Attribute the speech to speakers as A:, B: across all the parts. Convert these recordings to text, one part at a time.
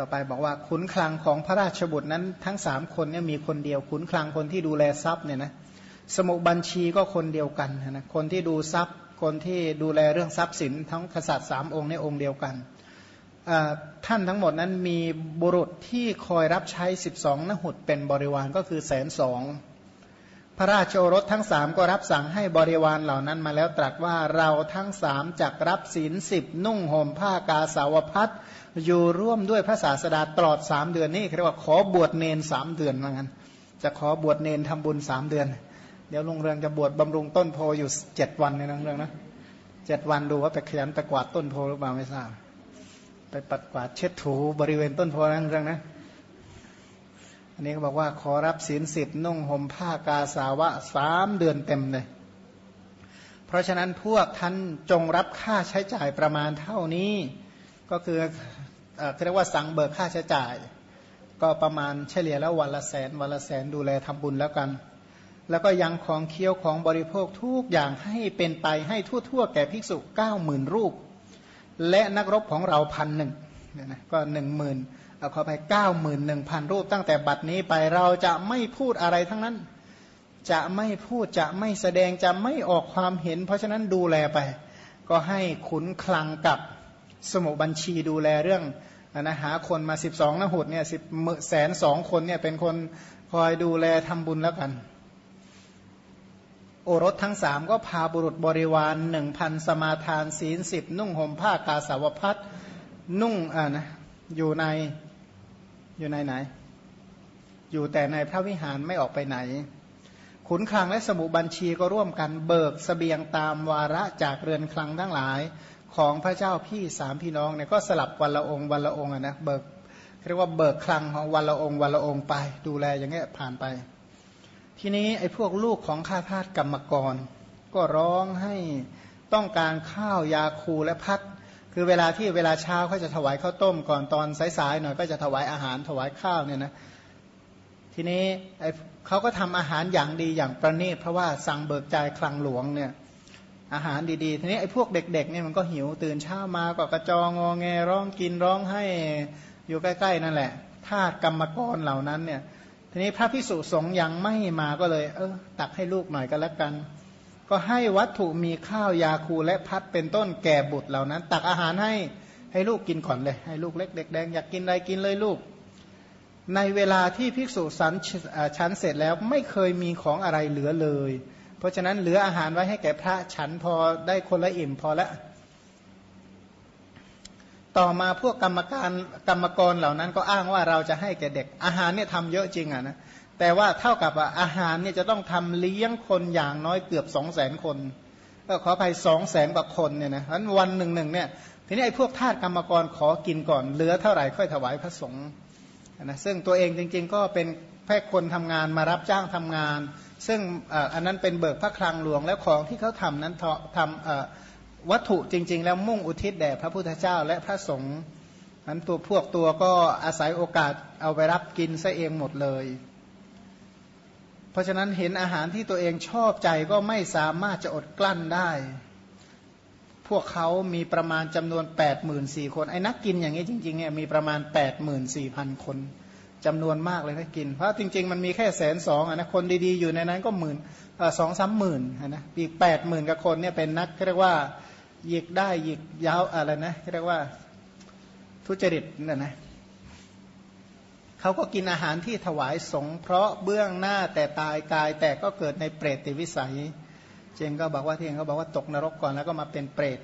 A: ต่อไปบอกว่าขุนคลังของพระราชบุตรนั้นทั้งสามคนเนี่ยมีคนเดียวขุนคลังคนที่ดูแลทรัพย์เนี่ยนะสมุบัญชีก็คนเดียวกันนะคนที่ดูทรัพย์คนที่ดูแลเรื่องทรัพย์สินทั้งกษัตริย์สามองค์ในองค์เดียวกันท่านทั้งหมดนั้นมีบุรุษที่คอยรับใช้ 12นหุดเป็นบริวารก็คือแสนสอง พระราชโอรสทั้งสามก็รับสั่งให้บริวารเหล่านั้นมาแล้วตรัสว่าเราทั้งสามจักรับศีลสิบนุ่งห่มผ้ากาสาวพัดอยู่ร่วมด้วยพระศาสดาตลอดสามเดือนนี่เรียกว่าขอบวชเนนสามเดือนว่างั้น จะขอบวชเนนทำบุญสามเดือน เดี๋ยวลุงเรืองจะบวชบำรุงต้นโพอยู่เจ็ดวันในนังเรื่องนะเจ็ดวันดูว่าไปขยันตะกวาดต้นโพหรือเปล่าไม่ทราบไปปัดกวาดเช็ดถูบริเวณต้นโพนั่นเรื่องนะ อันนี้เขาบอกว่าขอรับศีลสิบนุ่งห่มผ้ากาสาวะสามเดือนเต็มเลย เพราะฉะนั้นพวกท่านจงรับค่าใช้จ่ายประมาณเท่านี้ ก็คือเรียกว่าสั่งเบิกค่าใช้จ่าย ก็ประมาณเฉลี่ยแล้ววันละแสนวันละแสนดูแลทำบุญแล้วกัน แล้วก็ยังของเคี้ยวของบริโภคทุกอย่างให้เป็นไปให้ทั่วๆ แก่ภิกษุเก้าหมื่นรูป และนักรบของเราพันหนึ่งก็หนึ่งหมื่น เอาเข้าไปเก้าหมื่นหนึ่งพันรูปตั้งแต่บัดนี้ไปเราจะไม่พูดอะไรทั้งนั้น จะไม่พูดจะไม่แสดงจะไม่ออกความเห็น เพราะฉะนั้นดูแลไป ก็ให้ขุนคลังกับสมุบัญชีดูแลเรื่องนะหาคนมาสิบสองนหุดเนี่ยสิบแสนสองคนเนี่ยเป็นคนคอยดูแลทำบุญแล้วกัน โอรสทั้งสามก็พาบุรุษบริวารหนึ่งพันสมาทานศีลสิบนุ่งห่มผ้ากาสาวพัดนุ่งอ่านะอยู่ใน อยู่ในไหน อยู่แต่ในพระวิหารไม่ออกไปไหน ขุนคลังและสมุบัญชีก็ร่วมกันเบิกสเสบียงตามวาระจากเรือนคลังทั้งหลายของพระเจ้าพี่สามพี่น้องเนี่ยก็สลับวันละองค์วันละองค์นะเบิกเรียกว่าเบิกคลังของวันละองค์วันละองค์ไป ดูแลอย่างเงี้ยผ่านไป ทีนี้ไอ้พวกลูกของข้าทาสกรรมกร ก็ร้องให้ต้องการข้าวยาคูและพัด คือเวลาที่เวลาเช้าเขาจะถวายข้าวต้มก่อนตอนสายๆหน่อยก็จะถวายอาหารถวายข้าวเนี่ยนะทีนี้เขาก็ทำอาหารอย่างดีอย่างประณีตเพราะว่าสั่งเบิกจ่ายคลังหลวงเนี่ยอาหารดีๆ ทีนี้ไอ้พวกเด็กๆเนี่ยมันก็หิวตื่นเช้ามาก็กระจองงอแงร้องกินร้องให้อยู่ใกล้ๆนั่นแหละทาสกรรมกรเหล่านั้นเนี่ยทีนี้พระพิสุสงฆ์ยังไม่มาก็เลย เออตักให้ลูกหน่อยก็แล้วกัน ก็ให้วัตถุมีข้าวยาคูและพัดเป็นต้นแก่บุตรเหล่านั้น ตักอาหารให้ให้ลูกกินก่อนเลย ให้ลูกเล็กเด็กแดงอยากกินอะไรกินเลยลูก ในเวลาที่ภิกษุสันชั้นเสร็จแล้วไม่เคยมีของอะไรเหลือเลย เพราะฉะนั้นเหลืออาหารไว้ให้แก่พระฉันพอได้คนละอิ่มพอละต่อมาพวกกรรมการกรรมกรเหล่านั้นก็อ้างว่าเราจะให้แก่เด็กอาหารเนี่ยทำเยอะจริงอะนะ แต่ว่าเท่ากับอาหารเนี่ยจะต้องทำเลี้ยงคนอย่างน้อยเกือบสองแสนคนก็ขออภัยสองแสนกว่าคนเนี่ยนะนั้นวันหนึ่งหนึ่งเนี่ยทีนี้ไอ้พวกทาสกรรมกรขอกินก่อนเหลือเท่าไหร่ค่อยถวายพระสงฆ์นะซึ่งตัวเองจริง ๆ ก็เป็นแค่คนทำงานมารับจ้างทำงาน ซึ่งอันนั้นเป็นเบิกพระคลังหลวงแล้วของที่เขาทำนั้นทำวัตถุจริง ๆ แล้วมุ่งอุทิศแด่พระพุทธเจ้าและพระสงฆ์นั้นตัวพวกตัวก็อาศัยโอกาสเอาไปรับกินซะเองหมดเลย เพราะฉะนั้นเห็นอาหารที่ตัวเองชอบใจก็ไม่สามารถจะอดกลั้นได้ พวกเขามีประมาณจำนวน 8 4 0 0 0 คน ไอ้นักกินอย่างนี้จริงๆเนี่ยมีประมาณ 8 4 0 0 0 คนจำนวนมากเลยถ้ากิน เพราะจริง ๆ มันมีแค่แสนสองนะคนดีๆ อยู่ในนั้นก็หมื่นสองสามหมื่นนะอีกแปดหมื่นกับคนเนี่ยเป็นนักเรียกว่าหยิกได้หยิกยาวอะไรนะเรียกว่าทุจริตนั่นนะ เขาก็กินอาหารที่ถวายสงเพราะเบื้องหน้าแต่ตายกายแต่ก็เกิดในเปรตติวิสัย เจงก็บอกว่าที่เองเขาบอกว่าตกนรกก่อนแล้วก็มาเป็นเปรต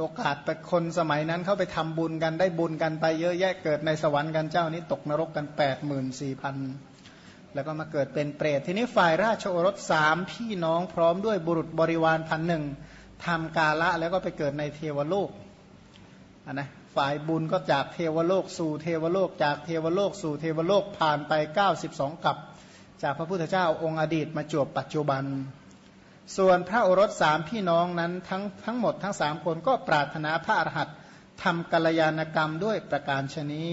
A: โอกาสแต่คนสมัยนั้นเขาไปทำบุญกันได้บุญกันไปเยอะแยะเกิดในสวรรค์กันเจ้านี้ตกนรกกันแปดหมื่นสี่พันแล้วก็มาเกิดเป็นเปรต ทีนี้ฝ่ายราชโอรสสามพี่น้องพร้อมด้วยบุรุษบริวารพันหนึ่งทำกาละแล้วก็ไปเกิดในเทวโลกนนะ ฝ่ายบุญก็จากเทวโลกสู่เทวโลกจากเทวโลกสู่เทวโลกผ่านไป 92 กับ จากพระพุทธเจ้าองค์อดีตมาจวบปัจจุบัน ส่วนพระโอรสสามพี่น้องนั้นทั้งทั้งหมดทั้งสามคนก็ปรารถนาพระอรหันต์ทำกัลยาณกรรมด้วยประการชนี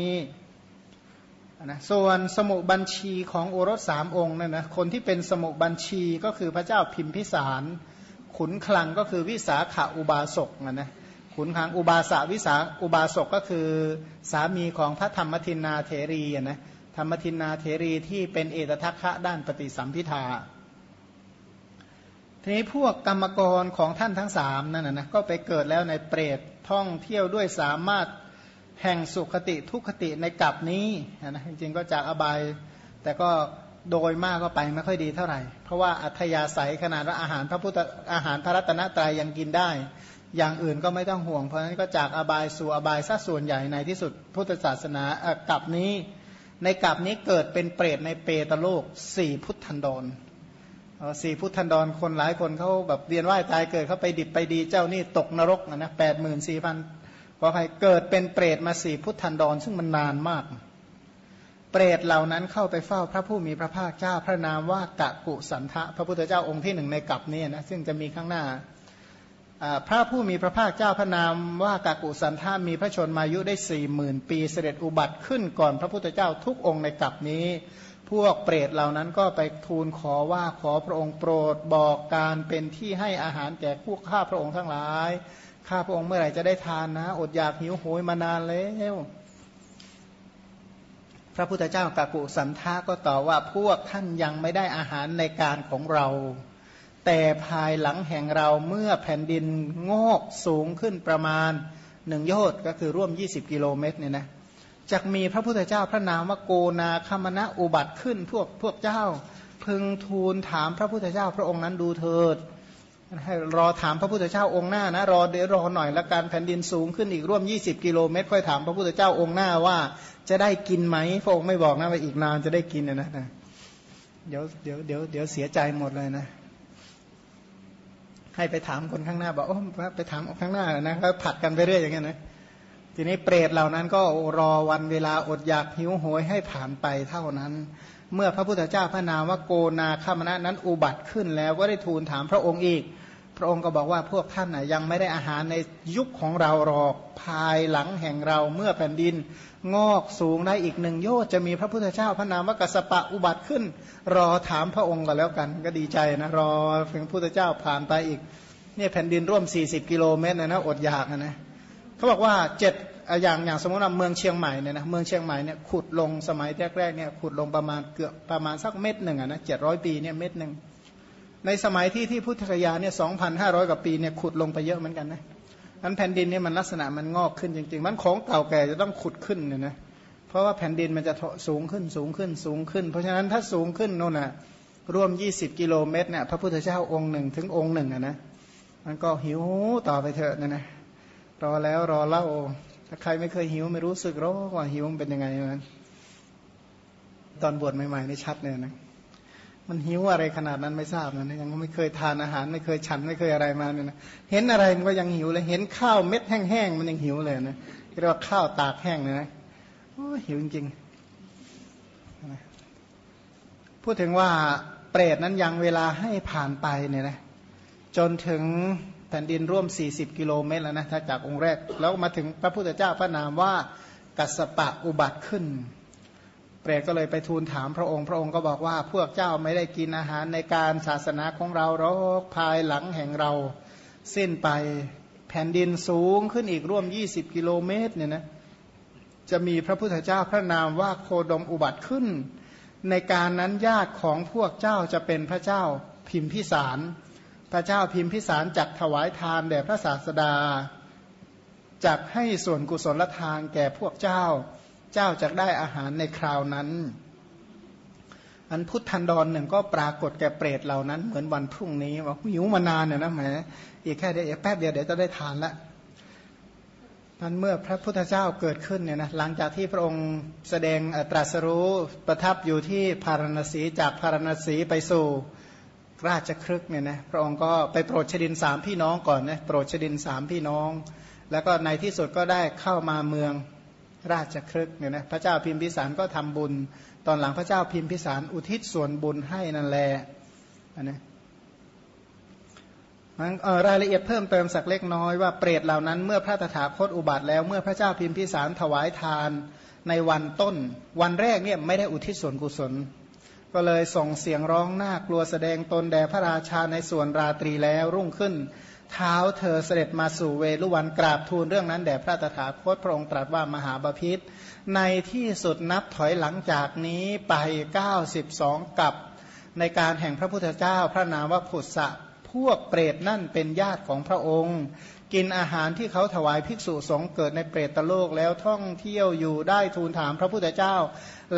A: นะส่วนสมุบัญชีของโอรสสามองค์นั่นนะคนที่เป็นสมุบัญชีก็คือพระเจ้าพิมพิสาร ขุนคลังก็คือวิสาขาอุบาสกนะนะ ขุนคางอุบาสวิสาอุบาสกก็คือสามีของพระธรรมทินนาเถรีนะธรรมทินนาเถรีที่เป็นเอตทัคคะด้านปฏิสัมพิทาทีนี้พวกกรรมกรของท่านทั้งสามนั่นนะก็ไปเกิดแล้วในเปรตท่องเที่ยวด้วยสามารถแห่งสุขติทุกขติในกลับนี้นะจริงๆก็จากอบาย แต่ก็โดยมากก็ไปไม่ค่อยดีเท่าไหร่ เพราะว่าอัธยาศัยขนาดว่าอาหารพระพุทธอาหารพระรัตนตรัยยังกินได้ อย่างอื่นก็ไม่ต้องห่วง เพราะฉะนั้นก็จากอบายสู่อบายซะส่วนใหญ่ในที่สุด พุทธศาสนากลับนี้ ในกลับนี้เกิดเป็นเปรตในเปตโลกสี่พุทธันดรสี่พุทธันดรคนหลายคนเขาแบบเรียนว่ายตายเกิดเขาไปดิบไปดีเจ้านี่ตกนรกนะนะแปดหมื่นสี่พันขออภัยเกิดเป็นเปรตมาสี่พุทธันดรซึ่งมันนานมาก เปรตเหล่านั้นเข้าไปเฝ้าพระผู้มีพระภาคเจ้าพระนามว่ากะกุสันทะ พระพุทธเจ้าองค์ที่หนึ่งในกัปนี้นะซึ่งจะมีข้างหน้า พระผู้มีพระภาคเจ้าพระนามว่ากากุสันทามีพระชนมายุได้สี่หมื่นปีเสด็จอุบัติขึ้นก่อนพระพุทธเจ้าทุกองค์ในกัปนี้ พวกเปรตเหล่านั้นก็ไปทูลขอว่าขอพระองค์โปรดบอกการเป็นที่ให้อาหารแก่พวกข้าพระองค์ทั้งหลาย ข้าพระองค์เมื่อไหร่จะได้ทานนะ อดอยากหิวโหยมานานแล้วพระพุทธเจ้ากากุสันทาก็ตอบว่าพวกท่านยังไม่ได้อาหารในการของเรา แต่ภายหลังแห่งเราเมื่อแผ่นดินงอกสูงขึ้นประมาณหนึ่งโยชน์ก็คือร่วม 20 กิโลเมตรเนี่ยนะจะมีพระพุทธเจ้าพระนามว่าโกนาคมณะอุบัติขึ้นพวกพวกเจ้า พึงทูลถามพระพุทธเจ้าพระองค์นั้นดูเถิดให้รอถามพระพุทธเจ้าองค์หน้านะรอเดี๋ยวรอหน่อยละกันแผ่นดินสูงขึ้นอีกร่วม 20 กิโลเมตร ค่อยถามพระพุทธเจ้าองค์หน้าว่า จะได้กินไหมพระองค์ไม่บอกนะว่าอีกนานจะได้กินนะนะเดี๋ยวเดี๋ยวเดี๋ยวเดี๋ยวเสียใจหมดเลยนะ ให้ไปถามคนข้างหน้าบอกโอ้ไปถามข้างหน้านะก็ผัดกันไปเรื่อยอย่างเงี้ยนะทีนี้เปรตเหล่านั้นก็รอวันเวลาอดอยากหิวโหยให้ผ่านไปเท่านั้น เมื่อพระพุทธเจ้าพระนามว่าโกนาคามณะนั้นอุบัติขึ้นแล้วก็ได้ทูลถามพระองค์อีก พระองค์ก็บอกว่าพวกท่านยังไม่ได้อาหารในยุคของเราหรอกภายหลังแห่งเราเมื่อแผ่นดิน งอกสูงได้อีกหนึ่งโยชจะมีพระพุทธเจ้าพระนามว่ากัสปะอุบัติขึ้น รอถามพระองค์ก็แล้วกันก็ดีใจนะรอพียงพุทธเจ้าผ่านไปอีกเนี่ยแผ่นดินร่วม 40 กิโลเมตรนะนะอดอยากนะนะเขาบอกว่าเจ็ดอย่างอย่างสมมติว่าเมืองเชียงใหม่เนี่ยนะเมืองเชียงใหม่เนี่ยขุดลงสมัยแรกๆเนี่ยขุดลงประมาณเกือบประมาณสักเม็ดหนึ่งนะเจ็ดร้อยปีเนี่ยเม็ดหนึ่ง ในสมัยที่ที่พุทธคยาเนี่ยสองพันห้าร้อยกว่าปีเนี่ยขุดลงไปเยอะเหมือนกันนะนั้นแผ่นดินเนี่ยมันลักษณะมันงอกขึ้นจริง ๆ มันของเก่าแก่จะต้องขุดขึ้นเนี่ยนะเพราะว่าแผ่นดินมันจะสูงขึ้นสูงขึ้นสูงขึ้น เพราะฉะนั้นถ้าสูงขึ้นโน่นน่ะร่วม 20 กิโลเมตรเนี่ยพระพุทธเจ้าองค์หนึ่งถึงองค์หนึ่งอะนะมันก็หิวต่อไปเถอะนะนะรอแล้วรอเล่าถ้าใครไม่เคยหิวไม่รู้สึกหรอกว่าหิวมันเป็นยังไงนั้นตอนบวชใหม่ๆนี่ชัดเลยนะ มันหิวอะไรขนาดนั้นไม่ทราบนะยังไม่เคยทานอาหารไม่เคยฉันไม่เคยอะไรมาเนี่ยนะเห็นอะไรมันก็ยังหิวเลย เห็นข้าวเม็ดแห้งๆมันยังหิวเลยนะเรียกว่าข้าวตากแห้งเลยนะโอ้หิวจริงๆพูดถึงว่าเปรตนั้นยังเวลาให้ผ่านไปเนี่ยนะจนถึงแผ่นดินร่วม 40 กิโลเมตรแล้วนะถ้าจากองค์แรก แล้วมาถึงพระพุทธเจ้าพระนามว่ากัสปะอุบัติขึ้น เปรตก็เลยไปทูลถามพระองค์ พระองค์ก็บอกว่าพวกเจ้าไม่ได้กินอาหารในการศาสนาของเราหรอกภายหลังแห่งเราสิ้นไปแผ่นดินสูงขึ้นอีกร่วม 20 กิโลเมตรเนี่ยนะจะมีพระพุทธเจ้าพระนามว่าโคดมอุบัติขึ้น ในการนั้นญาติของพวกเจ้าจะเป็นพระเจ้าพิมพิสาร พระเจ้าพิมพิสารจักถวายทานแด่พระศาสดาจักให้ส่วนกุศลทานแก่พวกเจ้า เจ้าจะได้อาหารในคราวนั้นอันพุทธันดรหนึ่งก็ปรากฏแก่เปรตเหล่านั้น เหมือนวันพรุ่งนี้ว่าหิวมานานเนี่ยนะแหมอีกแค่เดียวแป๊บเดียวเดี๋ยวจะได้ทานละนั้นเมื่อพระพุทธเจ้าเกิดขึ้นเนี่ยนะหลังจากที่พระองค์แสดงตรัสรู้ประทับอยู่ที่พารณสีจากพารณสีไปสู่ราชครึกเนี่ยนะพระองค์ก็ไปโปรดชดินสามพี่น้องก่อนนะโปรดชดินสามพี่น้อง แล้วก็ในที่สุดก็ได้เข้ามาเมือง ราชครึกเนี่ยนะพระเจ้าพิมพิสารก็ทำบุญ ตอนหลังพระเจ้าพิมพิสารอุทิศส่วนบุญให้นั่นแหละนะรายละเอียดเพิ่มเติมสักเล็กน้อยว่าเปรตเหล่านั้นเมื่อพระตถาคตอุบัติแล้วเมื่อพระเจ้าพิมพิสารถวายทานในวันต้น วันแรกเนี่ยไม่ได้อุทิศส่วนกุศล ก็เลยส่งเสียงร้องน่ากลัวแสดงตนแด่พระราชาในส่วนราตรีแล้วรุ่งขึ้น เท้าเธอเสด็จมาสู่เวลุวันกราบทูลเรื่องนั้นแด่พระตถาคตพระองค์ตรัสว่ามหาบาพิษในที่สุดนับถอยหลังจากนี้ไป 92 กับ ในการแห่งพระพุทธเจ้าพระนามว่าผุสะพวกเปรตนั่นเป็นญาติของพระองค์ กินอาหารที่เขาถวายภิกษุสงฆ์เกิดในเปรตโลกแล้วท่องเที่ยวอยู่ได้ทูลถามพระพุทธเจ้า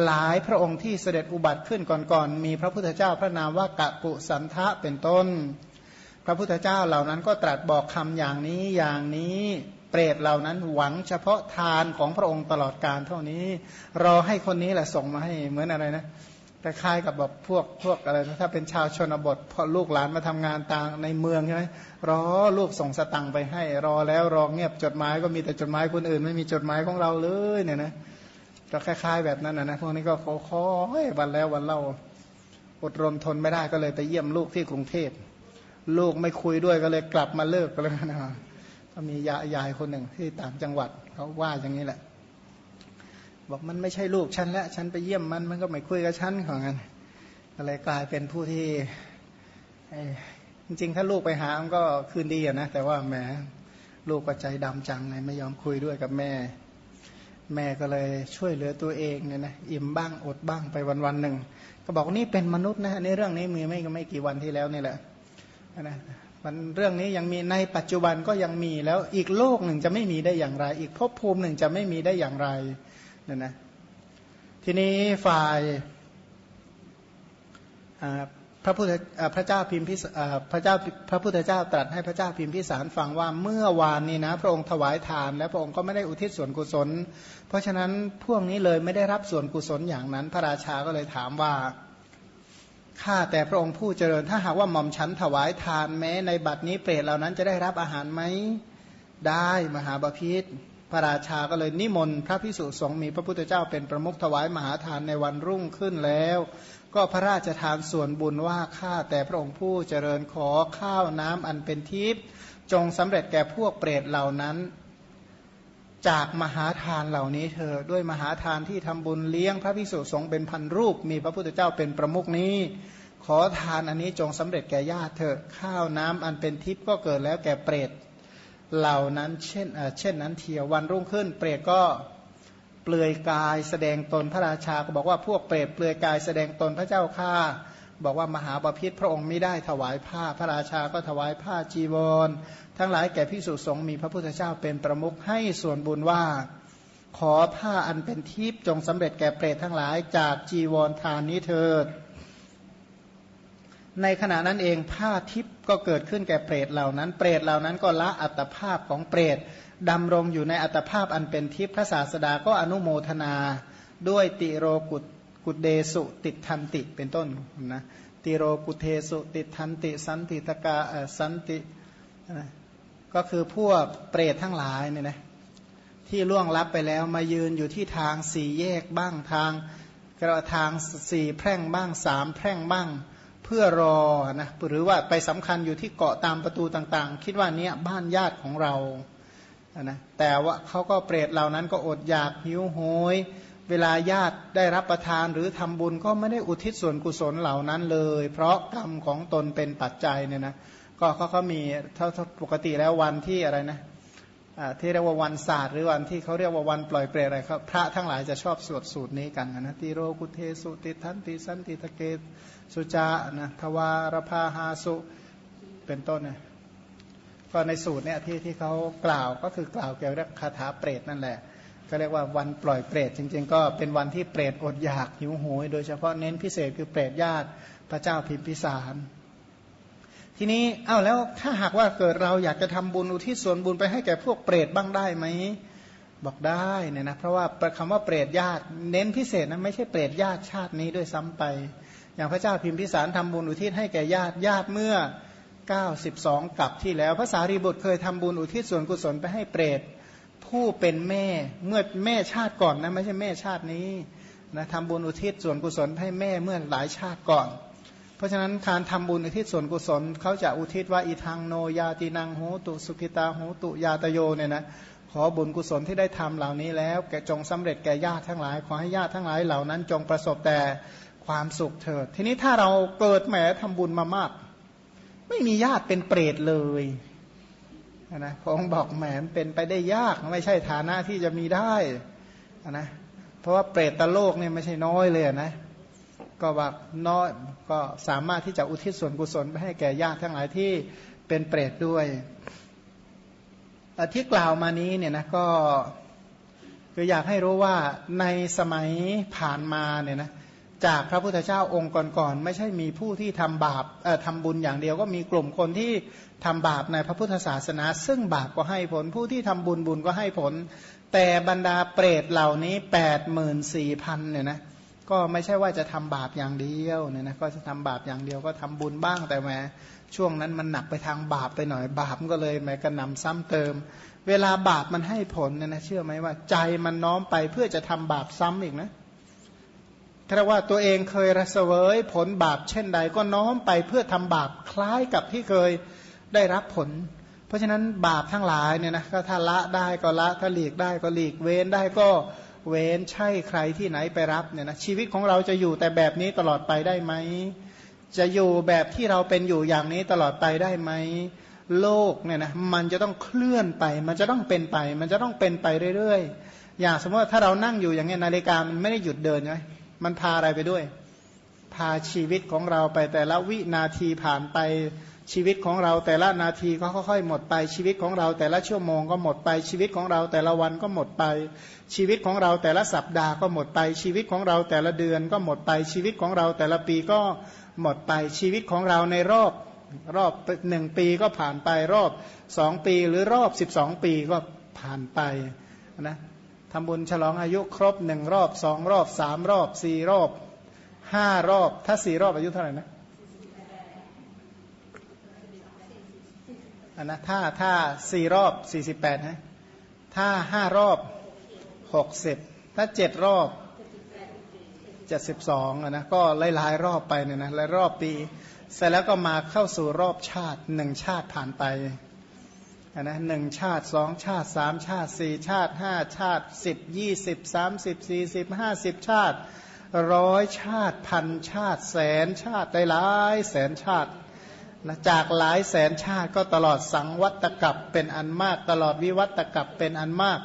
A: หลายพระองค์ที่เสด็จอุบัติขึ้นก่อนๆมีพระพุทธเจ้าพระนามว่ากะปุสันทะเป็นต้น ระพุทธเจ้าเหล่านั้นก็ตรัสบอกคำอย่างนี้อย่างนี้เปรตเหล่านั้นหวังเฉพาะทานของพระองค์ตลอดการเท่านี้ รอให้คนนี้แหละส่งมาให้เหมือนอะไรนะคล้ายๆกับแบบพวกพวกอะไรนะถ้าเป็นชาวชนบทพอลูกหลานมาทำงานต่างในเมืองใช่ไหมรอลูกส่งสตังค์ไปให้ รอแล้วรอเงียบจดหมายก็มีแต่จดหมายคนอื่น ไม่มีจดหมายของเราเลยเนี่ยนะก็คล้าย ๆ แบบนั้นนะนะพวกนี้ก็ขอขอวันแล้ววันเล่าอดรนทนไม่ได้ก็เลยไปเยี่ยมลูกที่กรุงเทพ ลูกไม่คุยด้วยก็เลยกลับมาเลิกกันแล้วนะก็มียายายคนหนึ่งที่ต่างจังหวัดเขาว่าอย่างนี้แหละ บอกมันไม่ใช่ลูกฉันแล้วฉันไปเยี่ยมมันมันก็ไม่คุยกับฉันของกันอะไรกลายเป็นผู้ที่จริงๆ ถ้าลูกไปหามันก็คืนดีอะนะแต่ว่าแหมลูกก็ใจดำจังไงไม่ยอมคุยด้วยกับแม่ แม่ก็เลยช่วยเหลือตัวเองเนี่ยนะอิ่มบ้างอดบ้างไปวันวันหนึ่งก็บอกนี่เป็นมนุษย์นะในเรื่องนี้มีไม่ไม่กี่วันที่แล้วนี่แหละ นะมันเรื่องนี้ยังมีในปัจจุบันก็ยังมีแล้วอีกโลกหนึ่งจะไม่มีได้อย่างไร อีกภพภูมิหนึ่งจะไม่มีได้อย่างไรนี่ยนะทีนี้ฝ่ายพระพุทธพระเจ้าพิมพิพระเจ้าพระพุทธเจ้าตรัสให้พระเจ้าพิมพิสารฟังว่าเมื่อวานนี้นะ พระองค์ถวายทาน และพระองค์ก็ไม่ได้อุทิศส่วนกุศล เพราะฉะนั้นพวกนี้เลยไม่ได้รับส่วนกุศลอย่างนั้น พระราชาก็เลยถามว่า ข้าแต่พระองค์ผู้เจริญ ถ้าหากว่าหม่อมฉันถวายทานแม้ในบัดนี้เปรตเหล่านั้นจะได้รับอาหารไหมได้มหาบาพิษพระราชาก็เลยนิมนต์พระพิสุสงฆ์มีพระพุทธเจ้าเป็นประมุขถวายมหาทานในวันรุ่งขึ้นแล้ว ก็พระราชทานส่วนบุญว่าข้าแต่พระองค์ผู้เจริญขอข้าวน้ำอันเป็นทิพย์จงสำเร็จแก่พวกเปรตเหล่านั้น จากมหาทานเหล่านี้เธอด้วยมหาทานที่ทำบุญเลี้ยงพระพิสุสงฆ์เป็นพันรูป มีพระพุทธเจ้าเป็นประมุขนี้ ขอทานอันนี้จงสำเร็จแก่ญาติเธอข้าวน้ำอันเป็นทิพย์ก็เกิดแล้วแก่เปรตเหล่านั้นเช่นเช่นนั้นเทียววันรุ่งขึ้น เปรตก็เปลือยกายแสดงตนพระราชาก็บอกว่าพวกเปรตเปลือยกายแสดงตนพระเจ้าข้า บอกว่ามหาบาพิษพระองค์ไม่ได้ถวายผ้า พระราชาก็ถวายผ้าจีวร ทั้งหลายแก่พิสุสงฆ์มีพระพุทธเจ้าเป็นประมุขให้ส่วนบุญว่า ขอผ้าอันเป็นทิพย์จงสำเร็จแก่เปรตทั้งหลายจากจีวรทานนี้เถิด ในขณะนั้นเองผ้าทิพย์ก็เกิดขึ้นแก่เปรตเหล่านั้น เปรตเหล่านั้นก็ละอัตภาพของเปรตดำรงอยู่ในอัตภาพอันเป็นทิพย์พระศาสดาก็อนุโมทนาด้วยติโรกุต กุเดสุติทันติเป็นต้นนะติโรกุเทสุติทันติ สันติตกาสันติก็คือพวกเปรตทั้งหลายเนี่ยนะที่ล่วงลับไปแล้วมายืนอยู่ที่ทางสี่แยกบ้างทางกระทางสี่แพร่งบ้างสามแพร่งบ้างเพื่อรอนะหรือว่าไปสำคัญอยู่ที่เกาะตามประตูต่างๆ คิดว่าเนี้ยบ้านญาติของเรานะแต่ว่าเขาก็เปรตเหล่านั้นก็อดอยากหิวโหย เวลาญาติได้รับประทานหรือทำบุญก็ไม่ได้อุทิศส่วนกุศลเหล่านั้นเลย เพราะกรรมของตนเป็นปัจจัยเนี่ยนะก็เขาเขามีเท่าปกติแล้ววันที่อะไรนะที่เรียกว่าวันศาสตร์หรือวันที่เขาเรียกว่าวันปล่อยเปรตอะไรครับพระทั้งหลายจะชอบสวดสูตรนี้กันนะติโรกุเทสุติทันติสันติตะเกสุจานะทวารพาหาสุเป็นต้นนะก็ในสูตรเนี่ยที่ที่เขากล่าวก็คือกล่าวเกี่ยวกับคาถาเปรตนั่นแหละ ก็เรียกว่าวันปล่อยเปรตจริง ๆ ก็เป็นวันที่เปรตอดอยากหิวโหย โดยเฉพาะเน้นพิเศษคือเปรตญาติพระเจ้าพิมพิสาร ทีนี้อ้าวแล้วถ้าหากว่าเกิดเราอยากจะทำบุญอุทิศส่วนบุญไปให้แก่พวกเปรตบ้างได้ไหมบอกได้เนี่ยนะเพราะว่าคำว่าเปรตญาติ เน้นพิเศษนะไม่ใช่เปรตญาติชาตินี้ด้วยซ้ำไป อย่างพระเจ้าพิมพิสารทำบุญอุทิศให้แก่ญาติญาติเมื่อ 92 กับที่แล้วพระสารีบุตรเคยทำบุญอุทิศส่วนกุศลไปให้เปรต ผู้เป็นแม่เมื่อแม่ชาติก่อนนะไม่ใช่แม่ชาตินี้นะทำบุญอุทิศส่วนกุศลให้แม่เมื่อหลายชาติก่อน เพราะฉะนั้นการทำบุญอุทิศส่วนกุศลเขาจะอุทิศว่าอีทางโนยาตินังโหตุสุขิตาโหตุยาตโยเนี่ยนะขอบุญกุศลที่ได้ทำเหล่านี้แล้ว แกจงสำเร็จแก่ญาติทั้งหลาย ขอให้ญาติทั้งหลายเหล่านั้นจงประสบแต่ความสุขเถิด ทีนี้ถ้าเราเกิดแหมทำบุญมามาก ไม่มีญาติเป็นเปรตเลย นะพระองค์บอกแหมเป็นไปได้ยากไม่ใช่ฐานะที่จะมีได้นะเพราะว่าเปรตตโลกเนี่ยไม่ใช่น้อยเลยนะก็ว่าน้อยก็สามารถที่จะอุทิศส่วนกุศลไปให้แก่ญาติทั้งหลายที่เป็นเปรตด้วยที่กล่าวมานี้เนี่ยนะก็คืออยากให้รู้ว่าในสมัยผ่านมาเนี่ยนะ จากพระพุทธเจ้าองค์ก่อนๆไม่ใช่มีผู้ที่ทำบาปเอ่อทำบุญอย่างเดียวก็มีกลุ่มคนที่ทำบาปในพระพุทธศาสนา ซึ่งบาปก็ให้ผลผู้ที่ทำบุญบุญก็ให้ผล แต่บรรดาเปรตเหล่านี้แปดหมื่นสี่พันเนี่ยนะก็ไม่ใช่ว่าจะทำบาปอย่างเดียวเนี่ยนะก็จะทำบาปอย่างเดียวก็ทำบุญบ้างแต่แม้ช่วงนั้นมันหนักไปทางบาปไปหน่อยบาปก็เลยแม้กระนำซ้ำเติม เวลาบาปมันให้ผลเนี่ยนะเชื่อไหมว่าใจมันน้อมไปเพื่อจะทำบาปซ้ำอีกนะ ถ้าว่าตัวเองเคยระเสวยผลบาปเช่นใดก็น้อมไปเพื่อทำบาปคล้ายกับที่เคยได้รับผล เพราะฉะนั้นบาปทั้งหลายเนี่ยนะก็ถ้าละได้ก็ละถ้าหลีกได้ก็หลีกเว้นได้ก็เว้นใช่ใครที่ไหนไปรับเนี่ยนะชีวิตของเราจะอยู่แต่แบบนี้ตลอดไปได้ไหมจะอยู่แบบที่เราเป็นอยู่อย่างนี้ตลอดไปได้ไหมโลกเนี่ยนะมันจะต้องเคลื่อนไป มันจะต้องเป็นไป มันจะต้องเป็นไปเรื่อยๆ อย่างสมมติถ้าเรานั่งอยู่อย่างเงี้ยนาฬิกามันไม่ได้หยุดเดินใช่ไงมั มันพาอะไรไปด้วย พาชีวิตของเราไปแต่ละวินาทีผ่านไปชีวิตของเราแต่ละนาทีก็ค่อยๆหมดไปชีวิตของเราแต่ละชั่วโมงก็หมดไปชีวิตของเราแต่ละวันก็หมดไป ชีวิตของเราแต่ละสัปดาห์ก็หมดไป ชีวิตของเราแต่ละเดือนก็หมดไป ชีวิตของเราแต่ละปีก็หมดไป ชีวิตของเราในรอบรอบหนึ่งปีก็ผ่านไปรอบสองปีหรือรอบสิบสองปีก็ผ่านไปนะ ทำบุญฉลองอายุครบหนึ่งรอบสองรอบสามรอบสี่รอบห้ารอบ ถ้าสี่รอบอายุเท่าไหร่นะอันนะถ้าถ้าสี่รอบสี่สิบแปดนะถ้าห้ารอบหกสิบถ้าเจ็ดรอบเจ็ดสิบสองนะก็หลายๆรอบไปเนี่ยนะหลายรอบปี เสร็จแล้วก็มาเข้าสู่รอบชาติหนึ่งชาติผ่านไป นะหนึ่งชาติสองชาติสามชาติสี่ชาติห้าชาติสิบยี่สิบสามสิบสี่สิบห้าสิบชาติร้อยชาติพันชาติแสนชาติได้หลายแสนชาตินะจากหลายแสนชาติก็ตลอดสังวัตกับเป็นอันมาก ตลอดวิวัตกับเป็นอันมาก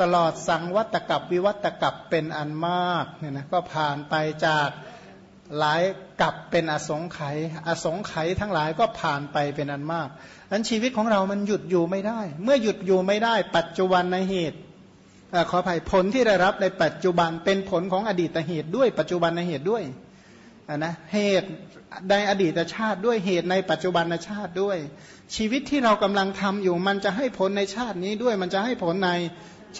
A: ตลอดสังวัตกับวิวัตกับเป็นอันมากเนี่ยนะก็ผ่านไปจาก หลายกับเป็นอสงไขยอสงไขยทั้งหลายก็ผ่านไปเป็นอันมากนั้นชีวิตของเรามันหยุดอยู่ไม่ได้ เมื่อหยุดอยู่ไม่ได้ ปัจจุบันในเหตุขออภัยผลที่ได้รับในปัจจุบันเป็นผลของอดีตเหตุด้วยปัจจุบันในเหตุด้วยนะเหตุในอดีตชาติด้วยเหตุในปัจจุบันชาติด้วย ชีวิตที่เรากำลังทำอยู่มันจะให้ผลในชาตินี้ด้วย มันจะให้ผลใน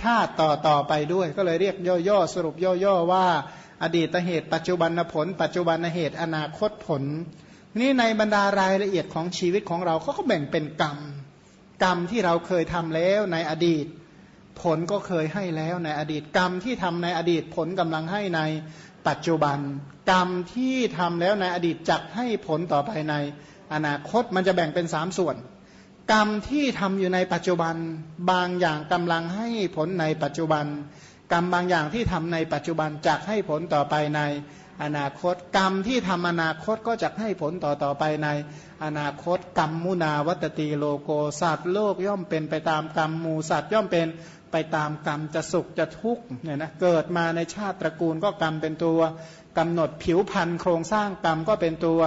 A: ชาติต่อต่อไปด้วย ก็เลยเรียกย่อๆสรุปย่อๆว่า อดีตเหตุ ปัจจุบันผล ปัจจุบันเหตุ อนาคตผล นี่ในบรรดารายละเอียดของชีวิตของเราเขาก็แบ่งเป็นกรรม กรรมที่เราเคยทำแล้วในอดีต ผลก็เคยให้แล้วในอดีต กรรมที่ทำในอดีตผลกำลังให้ในปัจจุบัน กรรมที่ทำแล้วในอดีตจักให้ผลต่อไปในอนาคตมันจะแบ่งเป็นสามส่วน กรรมที่ทำอยู่ในปัจจุบัน บางอย่างกำลังให้ผลในปัจจุบัน กรรมบางอย่างที่ทำในปัจจุบันจักให้ผลต่อไปในอนาคตกรรมที่ทำอนาคตก็จะให้ผลต่อต่อไปในอนาคตกรรมมุนาวัตตีโลโกสัตว์โลกย่อมเป็นไปตามกรรมมูสัตว์ย่อมเป็นไปตามกรรมจะสุขจะทุกข์เนี่ยนะเกิดมาในชาติตระกูลก็กรรมเป็นตัวกำหนดผิวพันธ์โครงสร้างกรรมก็เป็นตัว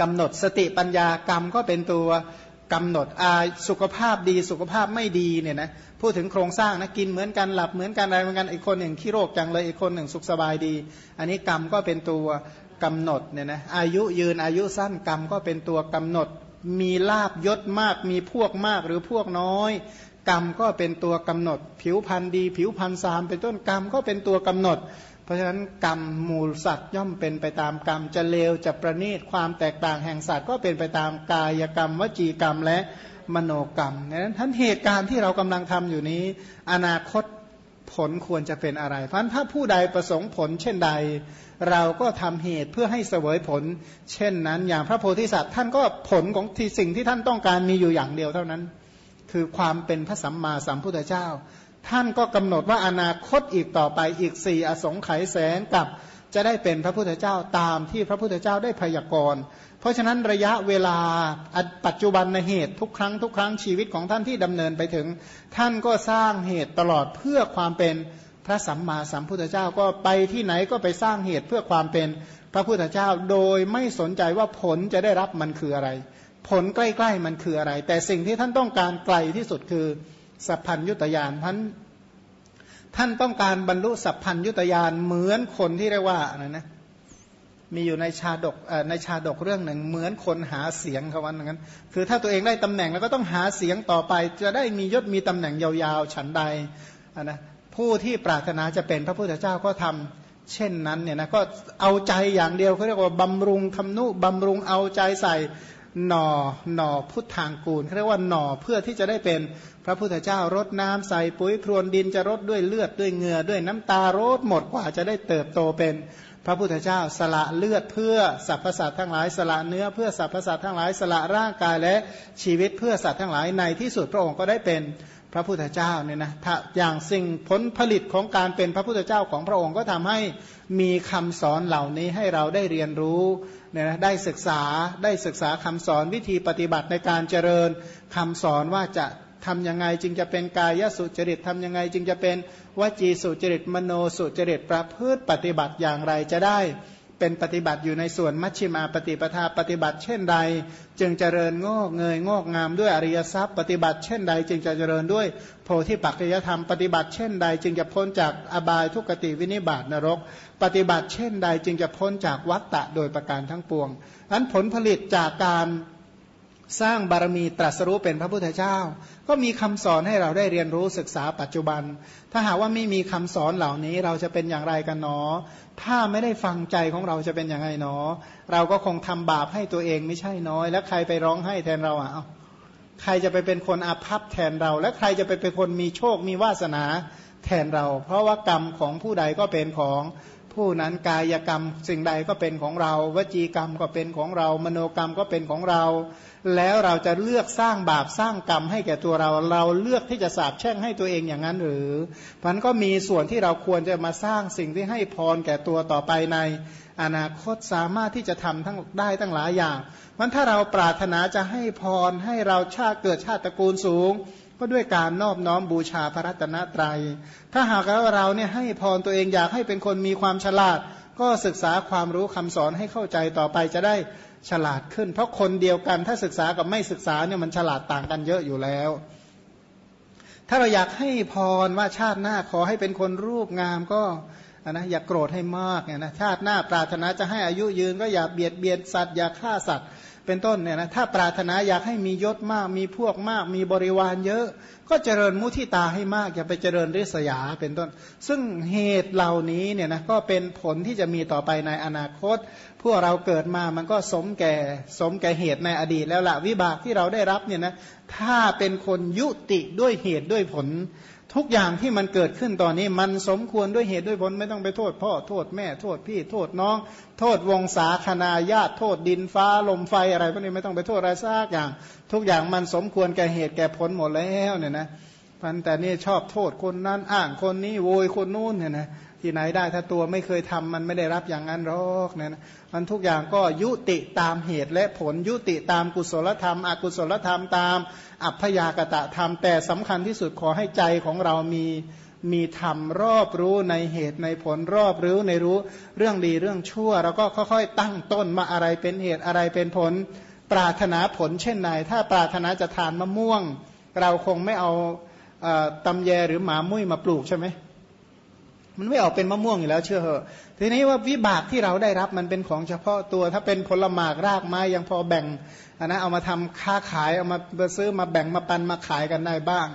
A: กำหนดสติปัญญากรรมก็เป็นตัว กำหนดอาสุขภาพดีสุขภาพไม่ดีเนี่ยนะพูดถึงโครงสร้างนะกินเหมือนกันหลับเหมือนกันอะไรเหมือนกันอีกคนหนึ่งขี้โรคจังเลยอีกคนหนึ่งสุขสบายดี อันนี้กรรมก็เป็นตัวกำหนดเนี่ยนะอายุยืนอายุสั้นกรรมก็เป็นตัวกำหนด มีลาบยศมาก มีพวกมากหรือพวกน้อย กรรมก็เป็นตัวกำหนด ผิวพันธ์ดี ผิวพันธ์สามเป็นต้นกรรมก็เป็นตัวกำหนด เพราะฉะนั้นกรรมมูลสัตว์ย่อมเป็นไปตามกรรมจะเลวจะประณีตความแตกต่างแห่งสัตว์ ก็เป็นไปตามกายกรรม วจีกรรมและมโนกรรมนั้นท่านเหตุการณ์ที่เรากำลังทำอยู่นี้ อนาคตผลควรจะเป็นอะไรเพราะถ้าผู้ใดประสงค์ผลเช่นใด เราก็ทำเหตุเพื่อให้เสวยผล เช่นนั้น อย่างพระโพธิสัตว์ท่านก็ผลของที่สิ่งที่ท่านต้องการมีอยู่อย่างเดียวเท่านั้น คือความเป็นพระสัมมาสัมพุทธเจ้า ท่านก็กำหนดว่าอนาคตอีกต่อไปอีกสี่อสงไขยแสนกับจะได้เป็นพระพุทธเจ้าตามที่พระพุทธเจ้าได้พยากรณ์ เพราะฉะนั้นระยะเวลาปัจจุบันในเหตุทุกครั้งทุกครั้งชีวิตของท่านที่ดำเนินไปถึง ท่านก็สร้างเหตุตลอดเพื่อความเป็นพระสัมมาสัมพุทธเจ้าก็ไปที่ไหนก็ไปสร้างเหตุเพื่อความเป็นพระพุทธเจ้า โดยไม่สนใจว่าผลจะได้รับมันคืออะไร ผลใกล้ๆมันคืออะไร แต่สิ่งที่ท่านต้องการไกลที่สุดคือ สัพพัญยุตยานท่านท่านต้องการบรรลุสัพพัญยุตยานเหมือนคนที่เรียกว่าอะไรนะมีอยู่ในชาดกในชาดกเรื่องหนึ่งเหมือนคนหาเสียงเขาวันนั้น คือถ้าตัวเองได้ตำแหน่งแล้วก็ต้องหาเสียงต่อไป จะได้มียศมีตำแหน่งยาวๆ ฉันใดนะผู้ที่ปรารถนาจะเป็นพระพุทธเจ้าก็ทำเช่นนั้นเนี่ยนะก็เอาใจอย่างเดียวเขาเรียกว่าบำรุงทำนุบำรุงเอาใจใส่ หน่อหน่อพุทธางกูลเขาเรียกว่าหน่อเพื่อที่จะได้เป็นพระพุทธเจ้ารดน้ำใส่ปุ๋ยพรวนดินจะรดด้วยเลือดด้วยเหงื่อด้วยน้ำตารดหมดกว่าจะได้เติบโตเป็นพระพุทธเจ้าสละเลือดเพื่อสรรพสัตว์ทั้งหลายสละเนื้อเพื่อสรรพสัตว์ทั้งหลายสละร่างกายและชีวิตเพื่อสัตว์ทั้งหลายในที่สุดพระองค์ก็ได้เป็น พระพุทธเจ้าเนี่ยนะถ้าอย่างสิ่งผลผลิตของการเป็นพระพุทธเจ้าของพระองค์ก็ทำให้มีคำสอนเหล่านี้ให้เราได้เรียนรู้เนี่ยนะได้ศึกษาได้ศึกษาคำสอนวิธีปฏิบัติในการเจริญคำสอนว่าจะทำยังไงจึงจะเป็นกายสุจริตทำยังไงจึงจะเป็นวจีสุจริตมโนสุจริตประพฤติปฏิบัติอย่างไรจะได้ เป็นปฏิบัติอยู่ในส่วนมัชชิมาปฏิปทาปฏิบัติเช่นใด จึงเจริญงอกเงยงอกงามด้วยอริยทรัพย์ ปฏิบัติเช่นใด จึงจะเจริญด้วยโพธิปัจจยธรรมปฏิบัติเช่นใด จึงจะพ้นจากอบายทุกติวินิบาตนรก ปฏิบัติเช่นใด จึงจะพ้นจากวัฏฏะโดยประการทั้งปวงอันผลผลิตจากการ สร้างบารมีตรัสรู้เป็นพระพุทธเจ้า ก็มีคำสอนให้เราได้เรียนรู้ศึกษาปัจจุบัน ถ้าหากว่าไม่มีคำสอนเหล่านี้เราจะเป็นอย่างไรกันเนาะถ้าไม่ได้ฟังใจของเราจะเป็นอยังไงเนาะเราก็คงทำบาปให้ตัวเองไม่ใช่น้อย แล้วใครไปร้องให้แทนเราอะเอาใครจะไปเป็นคนอาภัพแทนเรา และใครจะไปเป็นคนมีโชคมีวาสนาแทนเรา เพราะว่ากรรมของผู้ใดก็เป็นของ ผู้นั้นกายกรรมสิ่งใดก็เป็นของเรา วจีกรรมก็เป็นของเรา มโนกรรมก็เป็นของเรา แล้วเราจะเลือกสร้างบาปสร้างกรรมให้แก่ตัวเรา เราเลือกที่จะสาบแช่งให้ตัวเองอย่างนั้นหรือมันก็มีส่วนที่เราควรจะมาสร้างสิ่งที่ให้พรแก่ตัวต่อไปใน อนาคตสามารถที่จะทำทั้งได้ตั้งหลายอย่างมันถ้าเราปรารถนาจะให้พรให้เราชาติเกิดชาติตระกูลสูง ก็ด้วยการนอบน้อมบูชาพระรัตนตรยัย ถ้าหากว่าเราเนี่ยให้พรตัวเองอยากให้เป็นคนมีความฉลาด ก็ศึกษาความรู้คำสอนให้เข้าใจต่อไปจะได้ฉลาดขึ้น เพราะคนเดียวกันถ้าศึกษากับไม่ศึกษาเนี่ยมันฉลาดต่างกันเยอะอยู่แล้ว ถ้าเราอยากให้พรว่าชาติหน้าขอให้เป็นคนรูปงามก็นะอย่ากโกรธให้มากเนี่ยนะชาติหน้าปรารถนาจะให้อายุยืนก็อย่าเบียดเบียนสัตว์อย่าฆ่าสัตว์ เป็นต้นเนี่ยนะถ้าปรารถนาอยากให้มียศมาก มีพวกมาก มีบริวารเยอะ ก็เจริญมุทิตาให้มาก อย่าไปเจริญริษยาเป็นต้น ซึ่งเหตุเหล่านี้เนี่ยนะก็เป็นผลที่จะมีต่อไปในอนาคต พวกเราเกิดมามันก็สมแก่สมแก่เหตุในอดีตแล้วละวิบากที่เราได้รับเนี่ยนะถ้าเป็นคนยุติด้วยเหตุด้วยผล ทุกอย่างที่มันเกิดขึ้นตอนนี้มันสมควรด้วยเหตุด้วยผลไม่ต้องไปโทษพ่อโทษแม่โทษพี่โทษน้อง โทษวงศาคณาญาติโทษดินฟ้าลมไฟอะไรพวกนี้ไม่ต้องไปโทษอะไรซากอย่าง ทุกอย่างมันสมควรแก่เหตุแก่ผลหมดแล้วเนี่ยนะพันแต่นี่ชอบโทษคนนั้นอ้างคนนี้โวยคนนู้นเนี่ยนะ ที่ไหนได้ถ้าตัวไม่เคยทำมันไม่ได้รับอย่างนั้นหรอกเนี่ยนะมันทุกอย่างก็ยุติตามเหตุและผลยุติตามกุศลธรรม อกุศลธรรมตาม อัพยากตะธรรม แต่สำคัญที่สุดขอให้ใจของเรามีมีธรรมรอบรู้ในเหตุในผลรอบรู้ในรู้เรื่องดีเรื่องชั่วเราก็ค่อยๆ ตั้งต้นมาอะไรเป็นเหตุอะไรเป็นผล ปรารถนาผลเช่นไหน ถ้าปรารถนาจะทานมะม่วง เราคงไม่เอาตำแยหรือหมามุ้ยมาปลูกใช่ไหม มันไม่ออกเป็นมะม่วงอยู่แล้วเชื่อเหอะทีนี้ว่าวิบากที่เราได้รับมันเป็นของเฉพาะตัว ถ้าเป็นผลหมากรากไม้ยังพอแบ่งนนะเอามาทำค้าขายเอามาซื้อมาแบ่งมาปันมาขายกันได้บ้าง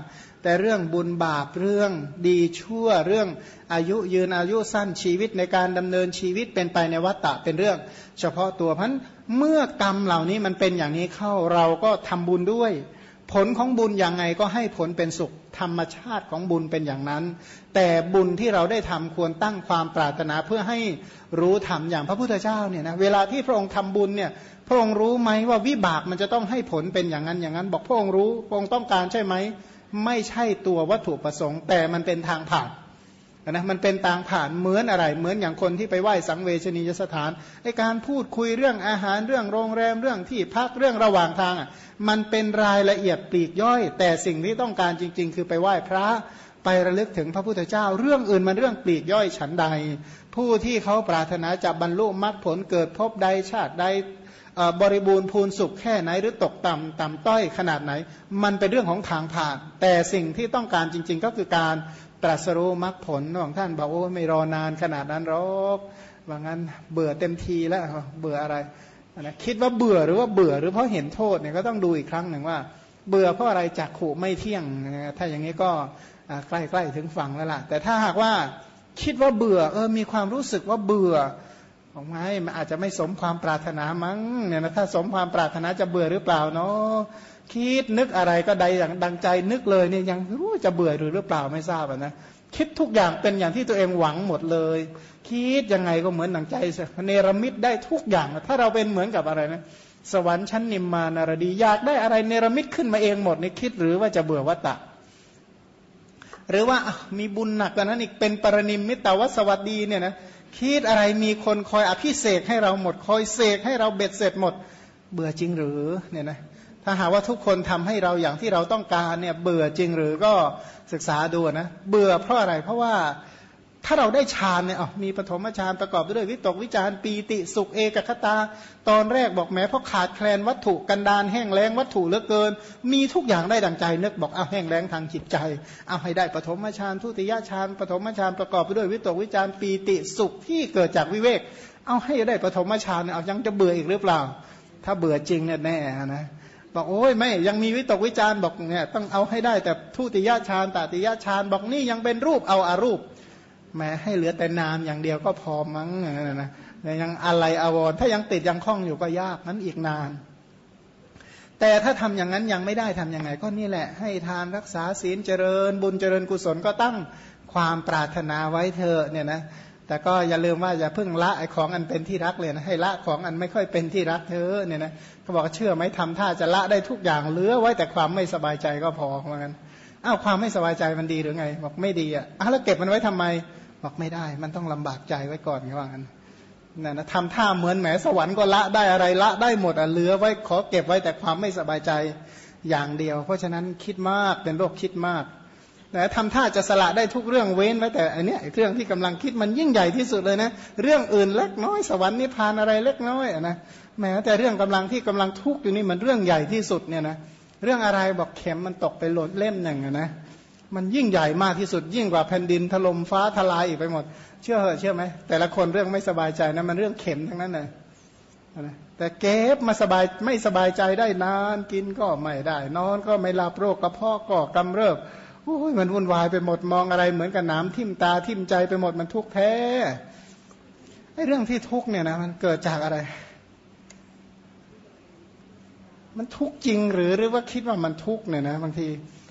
A: แต่เรื่องบุญบาปเรื่องดีชั่วเรื่องอายุยืนอายุสั้นชีวิตในการดำเนินชีวิตเป็นไปในวัฏฏะเป็นเรื่อง เฉพาะตัวพันเมื่อกรรมเหล่านี้มันเป็นอย่างนี้เข้าเราก็ทำบุญด้วย ผลของบุญอย่างไงก็ให้ผลเป็นสุขธรรมชาติของบุญเป็นอย่างนั้น แต่บุญที่เราได้ทำควรตั้งความปรารถนาเพื่อให้รู้ธรรมอย่างพระพุทธเจ้าเนี่ยนะเวลาที่พระองค์ทำบุญเนี่ยพระองค์รู้ไหมว่าวิบากมันจะต้องให้ผลเป็นอย่างนั้นอย่างนั้น บอกพระองค์รู้พระองค์ต้องการใช่ไหมไม่ใช่ตัววัตถุประสงค์ แต่มันเป็นทางผ่าน นะมันเป็นต่างผ่านเหมือนอะไร เหมือนอย่างคนที่ไปไหว้สังเวชนียสถานไอการพูดคุยเรื่องอาหารเรื่องโรงแรมเรื่องที่พักเรื่องระหว่างทางอะมันเป็นรายละเอียดปลีกย่อย แต่สิ่งที่ต้องการจริง ๆ คือไปไหว้พระไประลึกถึงพระพุทธเจ้า เรื่องอื่นมันเรื่องปลีกย่อยฉันใด ผู้ที่เขาปรารถนาจะบรรลุมรรคผลเกิดพบใดชาติใดบริบูรณ์พูนสุขแค่ไหนหรือตกต่ำต่ำต้อยขนาดไหน มันเป็นเรื่องของทางผ่าน แต่สิ่งที่ต้องการจริง ๆ ก็คือการ ตรัสรู้มรรคผลของท่านบอกโอ้ไม่รอนานขนาดนั้นหรอกว่างั้นเบื่อเต็มทีแล้วเบื่ออะไรนะคิดว่าเบื่อหรือว่าเบื่อหรือเพราะเห็นโทษเนี่ยก็ต้องดูอีกครั้งหนึ่งว่า เบื่อเพราะอะไรจักขู่ไม่เที่ยง ถ้าอย่างนี้ก็ใกล้ๆถึงฝั่งแล้วล่ะ แต่ถ้าหากว่าคิดว่าเบื่อเออมีความรู้สึกว่าเบื่อ ของไงมันอาจจะไม่สมความปรารถนามั้งเนี่ยนะถ้าสมความปรารถนาจะเบื่อหรือเปล่าเนาะคิดนึกอะไรก็ใดอย่างดังใจนึกเลยเนี่ยยังรู้จะเบื่อหรือหรือเปล่าไม่ทราบนะคิดทุกอย่างเป็นอย่างที่ตัวเองหวังหมดเลย คิดยังไงก็เหมือนดังใจเนรมิตได้ทุกอย่าง ถ้าเราเป็นเหมือนกับอะไรนะสวรรค์ชั้นนิมมานารดีอยากได้อะไรเนรมิตขึ้นมาเองหมดในคิดหรือว่าจะเบื่อวัตตะ หรือว่ามีบุญหนักกว่านั้นอีกเป็นปรนิมมิตรวัสวัสดีเนี่ยนะ คิดอะไรมีคนคอยอภิเสกให้เราหมด คอยเสกให้เราเบ็ดเสร็จหมด เบื่อจริงหรือเนี่ยนะถ้าหากว่าทุกคนทำให้เราอย่างที่เราต้องการเนี่ยเบื่อจริงหรือก็ศึกษาดูนะ เบื่อเพราะอะไรเพราะว่า ถ้าเราได้ฌานเนี่ยมีปฐมฌานประกอบด้วยวิตกวิจารปีติสุขเอกคตา ตอนแรกบอกแม้เพราะขาดแคลนวัตถุกันดานแห้งแล้งวัตถุเหลือเกิน มีทุกอย่างได้ดังใจนึกบอกเอาแห้งแล้งทางจิตใจ เอาให้ได้ปฐมฌานทุติยฌานปฐมฌานประกอบไปด้วยวิตกวิจารปีติสุขที่เกิดจากวิเวก เอาให้ได้ปฐมฌานเอายังจะเบื่ออีกหรือเปล่า ถ้าเบื่อจริงเนี่ยแน่นะบอกโอ้ยไม่ยังมีวิตกวิจารบอกเนี่ยต้องเอาให้ได้แต่ทุติยฌานตติยฌานบอกนี่ยังเป็นรูปเอาอารูป แม้ให้เหลือแต่นามอย่างเดียวก็พอมั้งนะนะยังอะไรอาวรถ้ายังติดยังคล้องอยู่ก็ยากนั้นอีกนาน แต่ถ้าทำอย่างนั้นยังไม่ได้ทํำยังไง ก็นี่แหละ ให้ทานรักษาศีลเจริญ บุญเจริญกุศลก็ตั้งความปรารถนาไว้เถอะเนี่ยนะแต่ก็อย่าลืมว่าอย่าเพิ่งละไอ้ของอันเป็นที่รักเลยนะให้ละของอันไม่ค่อยเป็นที่รักเธอเนี่ยนะเขาบอกเชื่อไหมทำท่าจะละได้ทุกอย่างเหลือไว้แต่ความไม่สบายใจก็พอเหมือนกันอ้าวความไม่สบายใจมันดีหรือไง บอกไม่ดีอะอ้าวแล้วเก็บมันไว้ทำไม บอกไม่ได้ มันต้องลำบากใจไว้ก่อนว่างั้นนั่นนะทำท่าเหมือนแหมสวรรค์ก็ละได้อะไรละได้หมดอะเหลือไว้ขอเก็บไว้แต่ความไม่สบายใจอย่างเดียว เพราะฉะนั้นคิดมากเป็นโรคคิดมากแต่ทำท่าจะสละได้ทุกเรื่องเว้นไว้แต่อันเนี้ยเรื่องที่กำลังคิดมันยิ่งใหญ่ที่สุดเลยนะ เรื่องอื่นเล็กน้อยสวรรค์นิพพานอะไรเล็กน้อยนะแม้แต่เรื่องกำลังที่กำลังทุกข์อยู่นี่มันเรื่องใหญ่ที่สุดเนี่ยนะเรื่องอะไรบอกเข็มมันตกไปหล่นเล่มหนึ่งนะ มันยิ่งใหญ่มากที่สุดยิ่งกว่าแผ่นดินถล่มฟ้าทลายอีกไปหมด เชื่อเหรอเชื่อไหมแต่ละคนเรื่องไม่สบายใจนะมันเรื่องเข็มทั้งนั้นเลยแต่เก็บมาสบายไม่สบายใจได้นานกินก็ไม่ได้ นอนก็ไม่หลับโรคกระเพาะก็กำเริบโอ้ยมันวุ่นวายไปหมดมองอะไรเหมือนกับน้ำทิ่มตาทิ่มใจไปหมดมันทุกข์แท้ไอ้เรื่องที่ทุกข์เนี่ยนะมันเกิดจากอะไร มันทุกข์จริงหรือหรือว่าคิดว่ามันทุกข์เนี่ยนะบางที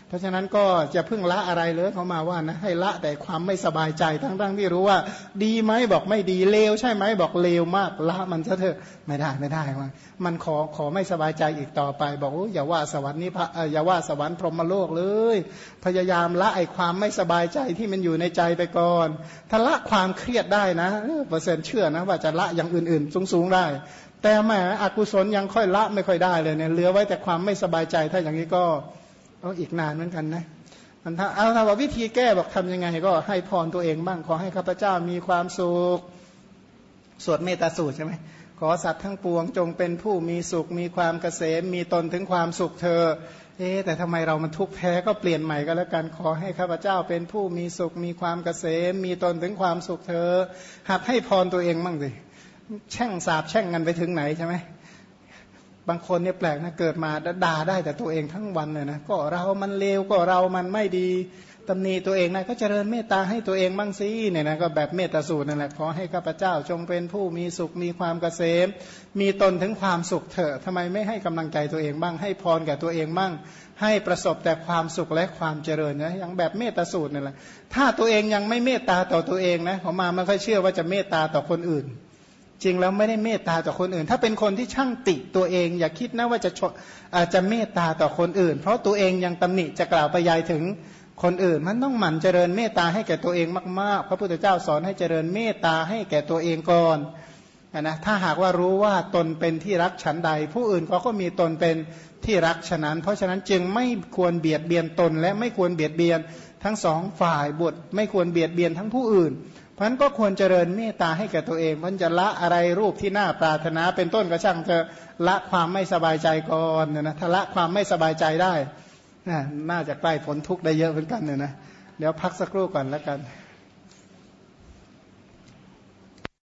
A: เพราะฉะนั้นก็จะพึ่งละอะไรเลยเขามาว่านะให้ละแต่ความไม่สบายใจทั้งๆที่รู้ว่า ดีไหมบอกไม่ดีเลวใช่ไหมบอกเลวมากละมันซะเถอะไม่ได้ไม่ได้ว่ามันขอขอไม่สบายใจอีกต่อไป บอกอย่าว่าสวรรค์นี้พระอย่าว่าสวรรค์พรหมโลกเลย พยายามละไอความไม่สบายใจที่มันอยู่ในใจไปก่อนถ้าละความเครียดได้นะเปอร์เซ็นต์เชื่อนะว่าจะละอย่างอื่นๆ สูงๆได้แต่แหมอกุศลยังค่อยละไม่ค่อยได้เลยเนี่ยเหลือไว้แต่ความไม่สบายใจถ้าอย่างนี้ก็ ก็อีกนานเหมือนกันนะมันถ้าเอาถ้าว่าวิธีแก้บอกทำยังไง ก็ให้พรตัวเองบ้างขอให้ข้าพเจ้ามีความสุขสวดเมตตาสูตรใช่ไหมขอสัตว์ทั้งปวงจงเป็นผู้มีสุขมีความเกษมมีตนถึงความสุขเธอ เอ๊แต่ทำไมเรามันทุกข์แท้ก็เปลี่ยนใหม่ก็แล้วกันขอให้ข้าพเจ้าเป็นผู้มีสุขมีความเกษมมีตนถึงความสุขเธอหัดให้พรตัวเองบ้างสิแช่งสาบแช่งกันไปถึงไหนใช่ไหม บางคนเนี่ยแปลกนะเกิดมาด่าได้แต่ตัวเองทั้งวันเลยนะก็เรามันเลวก็เรามันไม่ดีตำหนิตัวเองนะก็เจริญเมตตาให้ตัวเองบ้างสิเนี่ยนะก็แบบเมตตาสูตรนั่นแหละขอให้ข้าพเจ้าจงเป็นผู้มีสุขมีความเกษม มีตนถึงความสุขเถอะทำไมไม่ให้กำลังใจตัวเองบ้าง ให้พรแก่ตัวเองบ้าง ให้ประสบแต่ความสุขและความเจริญนะอย่างแบบเมตตาสูตรนั่นแหละถ้าตัวเองยังไม่เมตตาต่อตัวเองนะผมมาไม่ค่อยเชื่อว่าจะเมตตาต่อคนอื่น จริงแล้วไม่ได้เมตตาต่อคนอื่น ถ้าเป็นคนที่ช่างติตัวเอง อย่าคิดนะว่าจะจะเมตตาต่อคนอื่น เพราะตัวเองยังตำหนิจะกล่าวไปยายถึงคนอื่น มันต้องหมั่นเจริญเมตตาให้แก่ตัวเองมากๆ พระพุทธเจ้าสอนให้เจริญเมตตาให้แก่ตัวเองก่อนนะถ้าหากว่ารู้ว่าตนเป็นที่รักฉันใด ผู้อื่นเขาก็มีตนเป็นที่รักฉะนั้น เพราะฉะนั้นจึงไม่ควรเบียดเบียนตน และไม่ควรเบียดเบียนทั้งสองฝ่ายบุตรไม่ควรเบียดเบียนทั้งผู้อื่น พันก็ควรเจริญเมตตาให้แก่ตัวเองพันจะละอะไรรูปที่น่าปรารถนา เป็นต้นก็ช่างจะละความไม่สบายใจก่อนนะถ้าละความไม่สบายใจได้น่าจะใกล้ผลทุกข์ได้เยอะเหมือนกันเนี่ยนะเดี๋ยวพักสักครู่ก่อนแล้วกัน